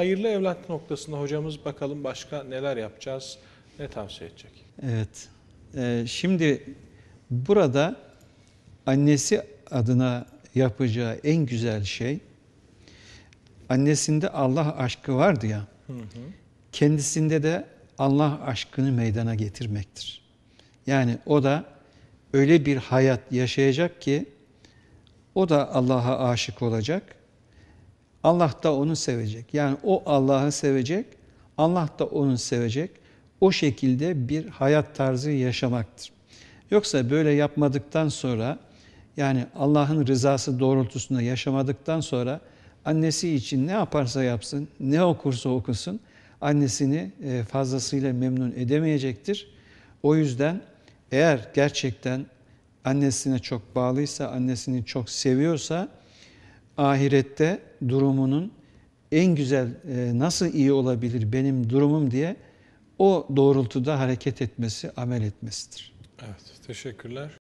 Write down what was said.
hayırlı evlat noktasında hocamız bakalım başka neler yapacağız, ne tavsiye edecek? Evet. Ee, şimdi burada annesi adına yapacağı en güzel şey annesinde Allah aşkı vardı ya. Hı hı. Kendisinde de Allah aşkını meydana getirmektir. Yani o da öyle bir hayat yaşayacak ki o da Allah'a aşık olacak. Allah da onu sevecek. Yani o Allah'ı sevecek, Allah da onu sevecek. O şekilde bir hayat tarzı yaşamaktır. Yoksa böyle yapmadıktan sonra yani Allah'ın rızası doğrultusunda yaşamadıktan sonra annesi için ne yaparsa yapsın, ne okursa okusun annesini e, fazlasıyla memnun edemeyecektir. O yüzden eğer gerçekten annesine çok bağlıysa, annesini çok seviyorsa ahirette durumunun en güzel e, nasıl iyi olabilir benim durumum diye o doğrultuda hareket etmesi, amel etmesidir. Evet, teşekkürler.